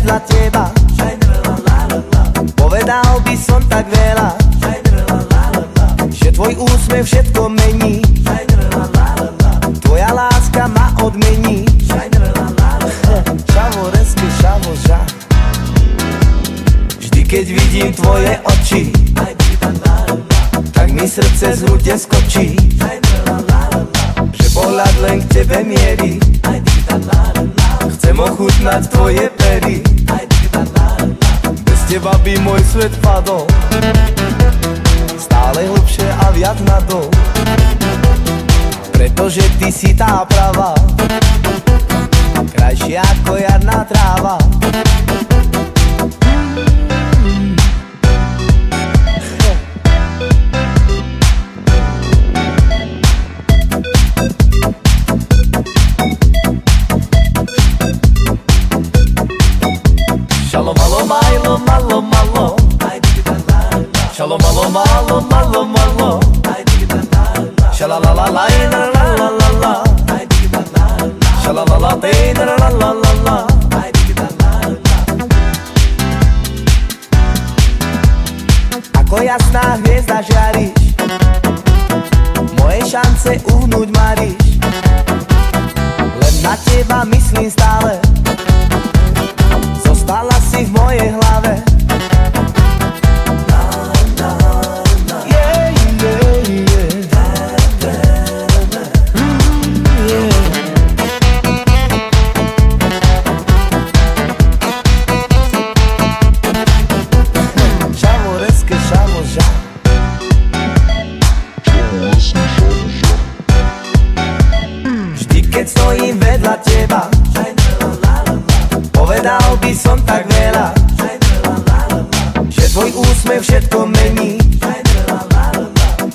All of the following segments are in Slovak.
vedľa teba. Povedal by som tak veľa Že tvoj úsmev všetko mení. Tvoja láska ma odmení. Šavo, resky, šavo, ža. Vždy keď vidím tvoje oči Tak mi srdce z hrude skočí. Že pohľad len k tebe mierí. Chcem ochutnať tvoje pery. Bez teba by môj svet padol. Stále hlbšie a viac nadol Pretože ty si tá pravá Krajšia ako jarná tráva Shalom malo malo malo malo Shalalala la la la la la la Shalalala te la la la la la Ako jasná hviezda žiariš Moje šance uhnúť maríš. Len na teba myslím stále keď stojím vedľa teba. Povedal by som tak veľa Že tvoj úsmev všetko mení.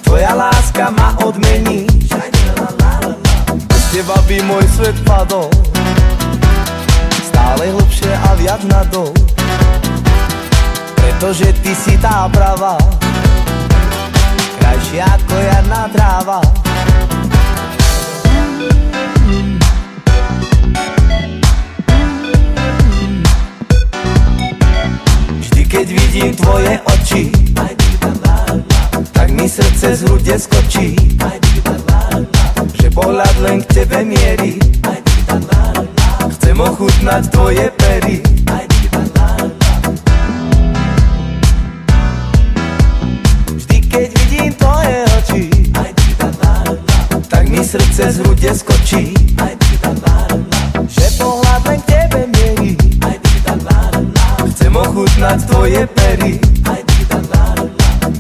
Tvoja láska ma odmení. Bez teba by môj svet padol. Stále hlbšie a viac nadol Pretože ty si tá pravá. Krajšia ako jarná tráva tvoje oči. Tak mi srdce z hrude skočí Že pohľad len k tebe mierí Chcem ochutnať tvoje pery. Vždy keď vidím tvoje oči Tak mi srdce z hrude skočí tvoje pery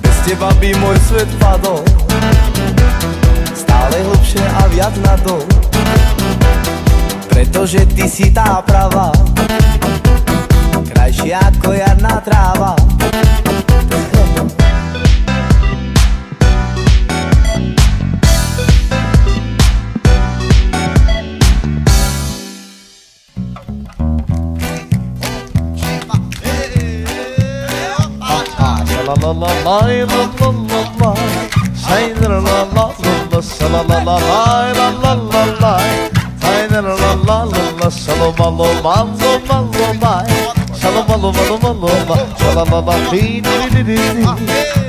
Bez teba by môj svet padol. Stále hlbšie a viac nadol Pretože ty si tá pravá Krajšia ako jarná tráva la la la lay la la la la Saydır la la la la sala la la lay la la la la Saydır la la la la salo malo malo malo lay Salo malo malo malo la sala la la di di di di di